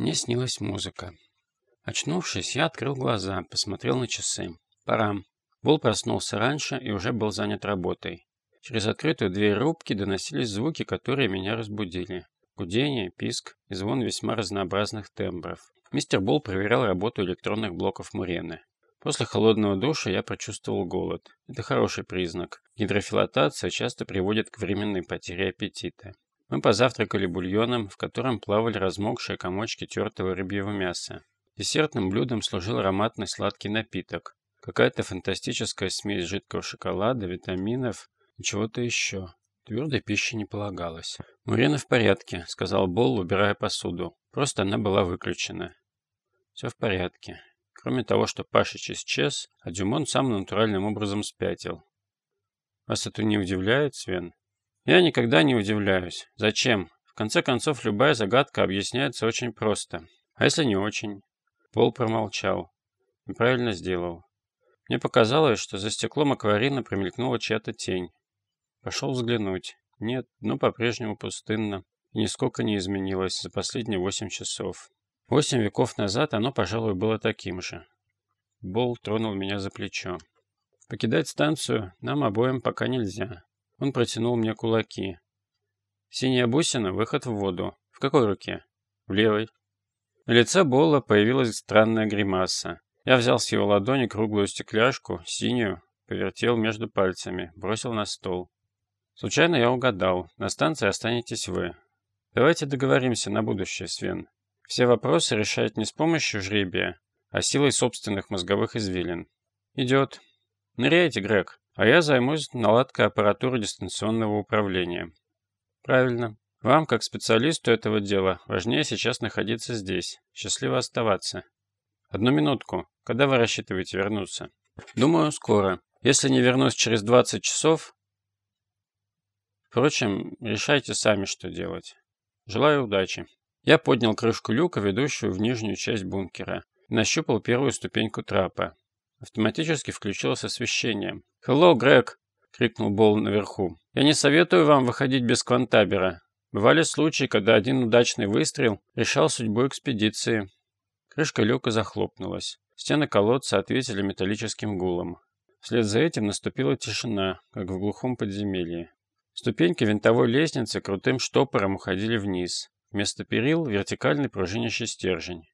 Мне снилась музыка. Очнувшись, я открыл глаза, посмотрел на часы. Пора. Бол проснулся раньше и уже был занят работой. Через открытую дверь рубки доносились звуки, которые меня разбудили. Гудение, писк и звон весьма разнообразных тембров. Мистер Бол проверял работу электронных блоков Мурены. После холодного душа я почувствовал голод. Это хороший признак. Гидрофилатация часто приводит к временной потере аппетита. Мы позавтракали бульоном, в котором плавали размокшие комочки тертого рыбьего мяса. Десертным блюдом служил ароматный сладкий напиток. Какая-то фантастическая смесь жидкого шоколада, витаминов и чего-то еще. Твердой пищи не полагалось. «Мурена в порядке», — сказал Болл, убирая посуду. Просто она была выключена. «Все в порядке. Кроме того, что Пашич исчез, а Дюмон самым натуральным образом спятил. Вас это не удивляет, Свен? Я никогда не удивляюсь. Зачем? В конце концов, любая загадка объясняется очень просто. А если не очень? Пол промолчал. И правильно сделал. Мне показалось, что за стеклом акварина промелькнула чья-то тень. Пошел взглянуть. Нет, но по-прежнему пустынно. И нисколько не изменилось за последние восемь часов. Восемь веков назад оно, пожалуй, было таким же. Бол тронул меня за плечо. Покидать станцию нам обоим пока нельзя. Он протянул мне кулаки. Синяя бусина — выход в воду. В какой руке? В левой. На лице Болла появилась странная гримаса. Я взял с его ладони круглую стекляшку, синюю, повертел между пальцами, бросил на стол. Случайно я угадал. На станции останетесь вы. Давайте договоримся на будущее, Свен. Все вопросы решать не с помощью жребия, а силой собственных мозговых извилин. Идет. Ныряйте, Грег, а я займусь наладкой аппаратуры дистанционного управления. Правильно. Вам, как специалисту этого дела, важнее сейчас находиться здесь. Счастливо оставаться. Одну минутку. Когда вы рассчитываете вернуться? Думаю, скоро. Если не вернусь через 20 часов... Впрочем, решайте сами, что делать. Желаю удачи. Я поднял крышку люка, ведущую в нижнюю часть бункера, нащупал первую ступеньку трапа. Автоматически включилось освещение. «Хелло, Грег!» — крикнул Болл наверху. «Я не советую вам выходить без квантабера. Бывали случаи, когда один удачный выстрел решал судьбу экспедиции». Крышка люка захлопнулась. Стены колодца ответили металлическим гулом. Вслед за этим наступила тишина, как в глухом подземелье. Ступеньки винтовой лестницы крутым штопором уходили вниз. Вместо перил вертикальный пружинящий стержень.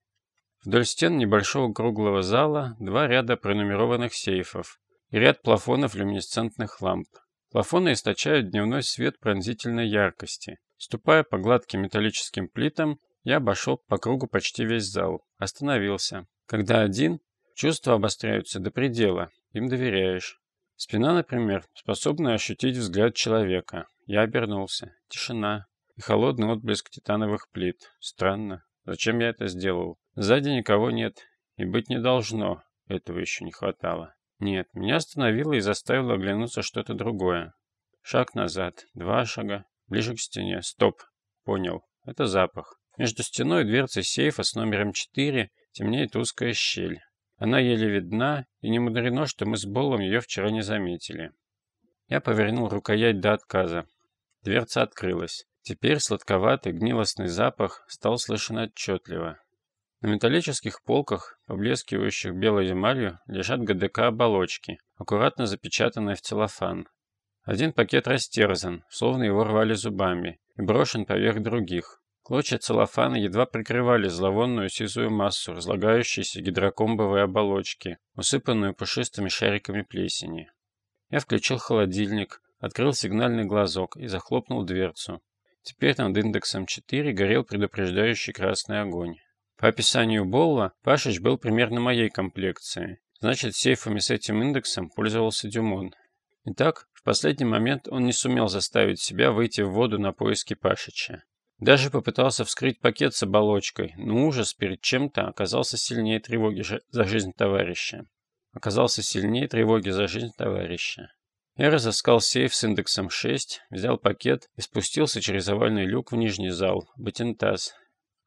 Вдоль стен небольшого круглого зала два ряда пронумерованных сейфов и ряд плафонов люминесцентных ламп. Плафоны источают дневной свет пронзительной яркости. Ступая по гладким металлическим плитам, я обошел по кругу почти весь зал. Остановился. Когда один, чувства обостряются до предела, им доверяешь. Спина, например, способна ощутить взгляд человека. Я обернулся. Тишина и холодный отблеск титановых плит. Странно. Зачем я это сделал? Сзади никого нет. И быть не должно. Этого еще не хватало. Нет, меня остановило и заставило оглянуться что-то другое. Шаг назад. Два шага. Ближе к стене. Стоп. Понял. Это запах. Между стеной и дверцей сейфа с номером 4 темнеет узкая щель. Она еле видна, и не мудрено, что мы с Боллом ее вчера не заметили. Я повернул рукоять до отказа. Дверца открылась. Теперь сладковатый гнилостный запах стал слышен отчетливо. На металлических полках, поблескивающих белой эмалью, лежат ГДК-оболочки, аккуратно запечатанные в целлофан. Один пакет растерзан, словно его рвали зубами, и брошен поверх других. Клочья целлофана едва прикрывали зловонную сизую массу разлагающейся гидрокомбовой оболочки, усыпанную пушистыми шариками плесени. Я включил холодильник, открыл сигнальный глазок и захлопнул дверцу. Теперь над индексом 4 горел предупреждающий красный огонь. По описанию Болла, Пашич был примерно моей комплекции. Значит, сейфами с этим индексом пользовался Дюмон. Итак, в последний момент он не сумел заставить себя выйти в воду на поиски Пашича. Даже попытался вскрыть пакет с оболочкой, но ужас перед чем-то оказался сильнее тревоги за жизнь товарища. Оказался сильнее тревоги за жизнь товарища. Я разыскал сейф с индексом 6, взял пакет и спустился через овальный люк в нижний зал, Батентаз.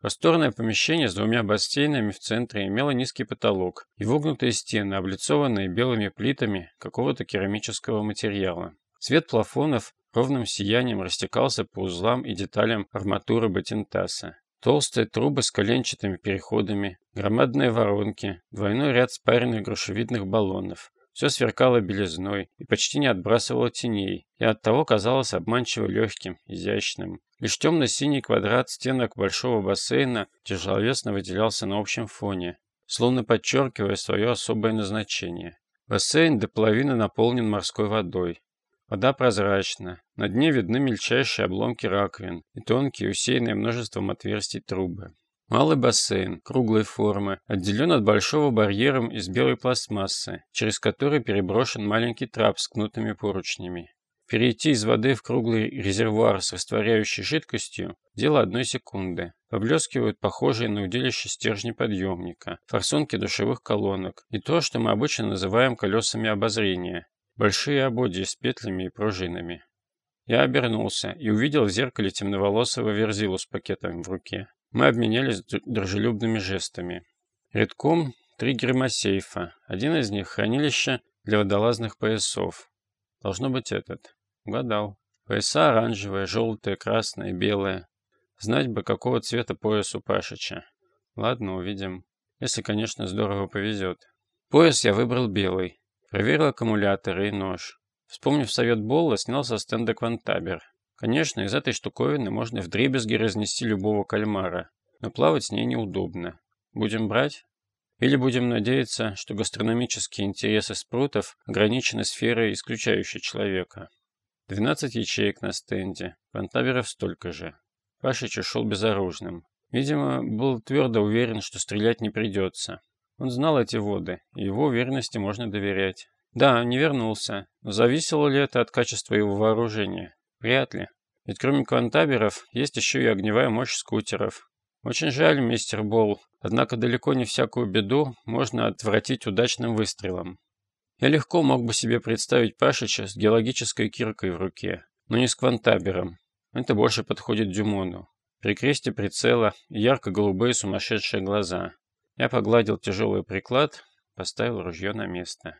Просторное помещение с двумя бассейнами в центре имело низкий потолок и вогнутые стены, облицованные белыми плитами какого-то керамического материала. Цвет плафонов ровным сиянием растекался по узлам и деталям арматуры Батентаса. Толстые трубы с коленчатыми переходами, громадные воронки, двойной ряд спаренных грушевидных баллонов. Все сверкало белизной и почти не отбрасывало теней, и оттого казалось обманчиво легким, изящным. Лишь темно-синий квадрат стенок большого бассейна тяжеловесно выделялся на общем фоне, словно подчеркивая свое особое назначение. Бассейн до половины наполнен морской водой. Вода прозрачна, на дне видны мельчайшие обломки раковин и тонкие, усеянные множеством отверстий трубы. Малый бассейн, круглой формы, отделен от большого барьером из белой пластмассы, через который переброшен маленький трап с кнутыми поручнями. Перейти из воды в круглый резервуар с растворяющей жидкостью – дело одной секунды. Поблескивают похожие на удилище стержни подъемника, форсунки душевых колонок и то, что мы обычно называем колесами обозрения, большие ободья с петлями и пружинами. Я обернулся и увидел в зеркале темноволосого верзилу с пакетом в руке. Мы обменялись дружелюбными жестами. Редком три гермосейфа. Один из них — хранилище для водолазных поясов. Должно быть этот. Угадал. Пояса оранжевые, желтые, красные, белые. Знать бы, какого цвета пояс у Пашича. Ладно, увидим. Если, конечно, здорово повезет. Пояс я выбрал белый. Проверил аккумуляторы и нож. Вспомнив совет Болла, снял со стенда квантабер. Конечно, из этой штуковины можно вдребезги разнести любого кальмара, но плавать с ней неудобно. Будем брать? Или будем надеяться, что гастрономические интересы спрутов ограничены сферой, исключающей человека? 12 ячеек на стенде, квантаберов столько же. Пашич ушел безоружным. Видимо, был твердо уверен, что стрелять не придется. Он знал эти воды, и его уверенности можно доверять. Да, не вернулся. Зависело ли это от качества его вооружения? Вряд ли. Ведь кроме квантаберов, есть еще и огневая мощь скутеров. Очень жаль, мистер Болл, однако далеко не всякую беду можно отвратить удачным выстрелом. Я легко мог бы себе представить Пашича с геологической киркой в руке, но не с квантабером. Это больше подходит Дюмону. При кресте прицела ярко-голубые сумасшедшие глаза. Я погладил тяжелый приклад, поставил ружье на место.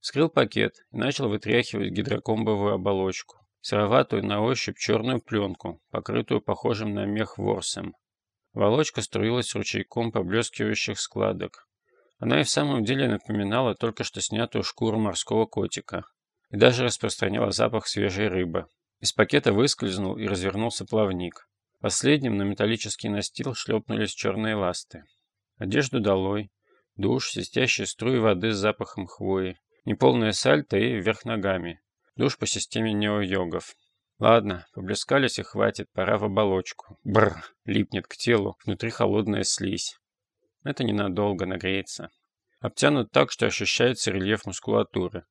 Вскрыл пакет и начал вытряхивать гидрокомбовую оболочку, сероватую на ощупь черную пленку, покрытую похожим на мех ворсом. Волочка струилась ручейком поблескивающих складок. Она и в самом деле напоминала только что снятую шкуру морского котика и даже распространяла запах свежей рыбы. Из пакета выскользнул и развернулся плавник. Последним на металлический настил шлепнулись черные ласты. Одежду долой, душ, свистящие струи воды с запахом хвои, неполное сальто и вверх ногами. Душ по системе нео-йогов. Ладно, поблескались и хватит, пора в оболочку. Бррр, липнет к телу, внутри холодная слизь. Это ненадолго, нагреется. Обтянут так, что ощущается рельеф мускулатуры.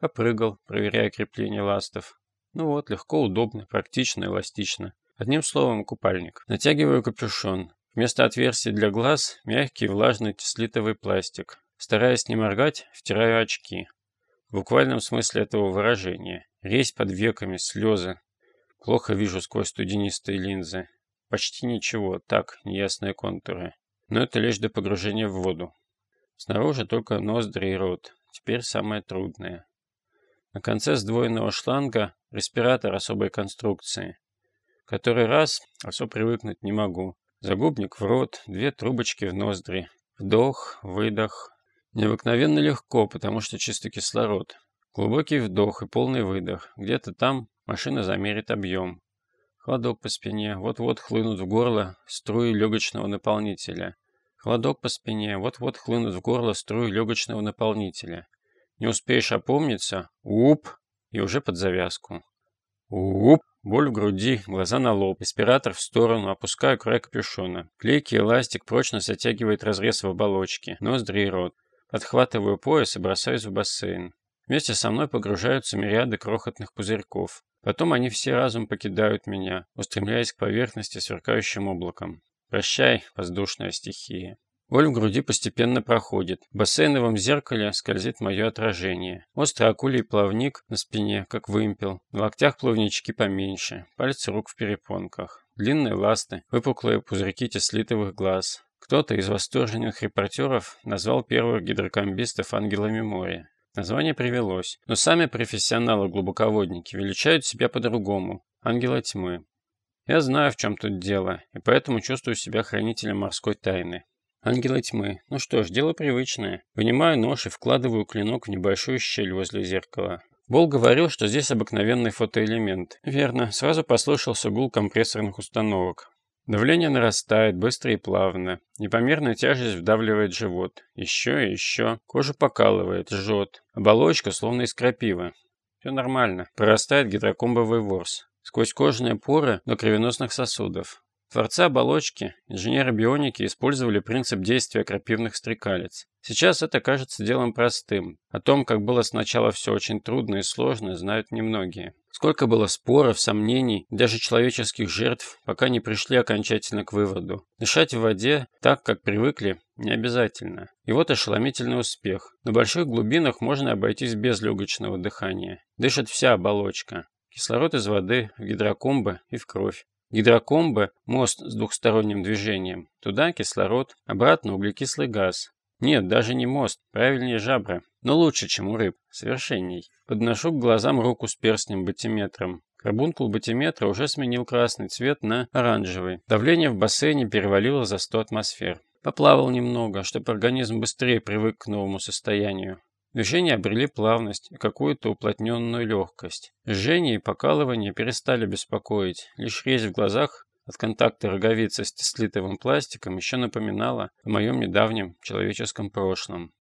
Попрыгал, проверяя крепление ластов. Ну вот, легко, удобно, практично, эластично. Одним словом, купальник. Натягиваю капюшон. Вместо отверстий для глаз мягкий влажный теслитовый пластик. Стараясь не моргать, втираю очки. В буквальном смысле этого выражения. Резь под веками, слезы. Плохо вижу сквозь студенистые линзы. Почти ничего, так, неясные контуры. Но это лишь до погружения в воду. Снаружи только ноздри и рот. Теперь самое трудное. На конце сдвоенного шланга респиратор особой конструкции. Который раз особо привыкнуть не могу. Загубник в рот, две трубочки в ноздри. Вдох, выдох. Необыкновенно легко, потому что чистый кислород. Глубокий вдох и полный выдох. Где-то там машина замерит объем. Холодок по спине. Вот-вот хлынут в горло струи легочного наполнителя. Холодок по спине. Вот-вот хлынут в горло струи легочного наполнителя. Не успеешь опомниться. Уп! И уже под завязку. Уп! Боль в груди, глаза на лоб, респиратор в сторону, опускаю край капюшона. Клейкий эластик прочно затягивает разрез в оболочке, ноздри и рот. Подхватываю пояс и бросаюсь в бассейн. Вместе со мной погружаются мириады крохотных пузырьков. Потом они все разом покидают меня, устремляясь к поверхности сверкающим облаком. Прощай, воздушная стихия. Боль в груди постепенно проходит. В бассейновом зеркале скользит мое отражение. Острый акулий плавник на спине, как вымпел. На локтях плавнички поменьше. Пальцы рук в перепонках. Длинные ласты, выпуклые пузырьки теслитовых глаз. Кто-то из восторженных репортеров назвал первых гидрокомбистов ангелами моря. Название привелось, но сами профессионалы-глубоководники величают себя по-другому – ангела тьмы. Я знаю, в чем тут дело, и поэтому чувствую себя хранителем морской тайны. Ангелы тьмы. Ну что ж, дело привычное. Вынимаю нож и вкладываю клинок в небольшую щель возле зеркала. Бол говорил, что здесь обыкновенный фотоэлемент. Верно, сразу послышался гул компрессорных установок. Давление нарастает быстро и плавно. Непомерная тяжесть вдавливает живот. Еще и еще. Кожу покалывает, жжет. Оболочка словно из крапивы. Все нормально. Прорастает гидрокомбовый ворс. Сквозь кожные поры до кровеносных сосудов. Творцы оболочки, инженеры бионики использовали принцип действия крапивных стрекалец. Сейчас это кажется делом простым. О том, как было сначала все очень трудно и сложно, знают немногие. Сколько было споров, сомнений, даже человеческих жертв, пока не пришли окончательно к выводу. Дышать в воде так, как привыкли, не обязательно. И вот ошеломительный успех. На больших глубинах можно обойтись без легочного дыхания. Дышит вся оболочка. Кислород из воды, в гидрокомбы и в кровь. Гидрокомбы – мост с двухсторонним движением. Туда кислород, обратно углекислый газ. Нет, даже не мост, правильнее жабры. Но лучше, чем у рыб, совершенней. Подношу к глазам руку с перстнем батиметром. Карбункул батиметра уже сменил красный цвет на оранжевый. Давление в бассейне перевалило за 100 атмосфер. Поплавал немного, чтобы организм быстрее привык к новому состоянию. Движения обрели плавность и какую-то уплотненную легкость. Жжение и покалывание перестали беспокоить. Лишь резь в глазах от контакта роговицы с слитовым пластиком еще напоминала о моем недавнем человеческом прошлом.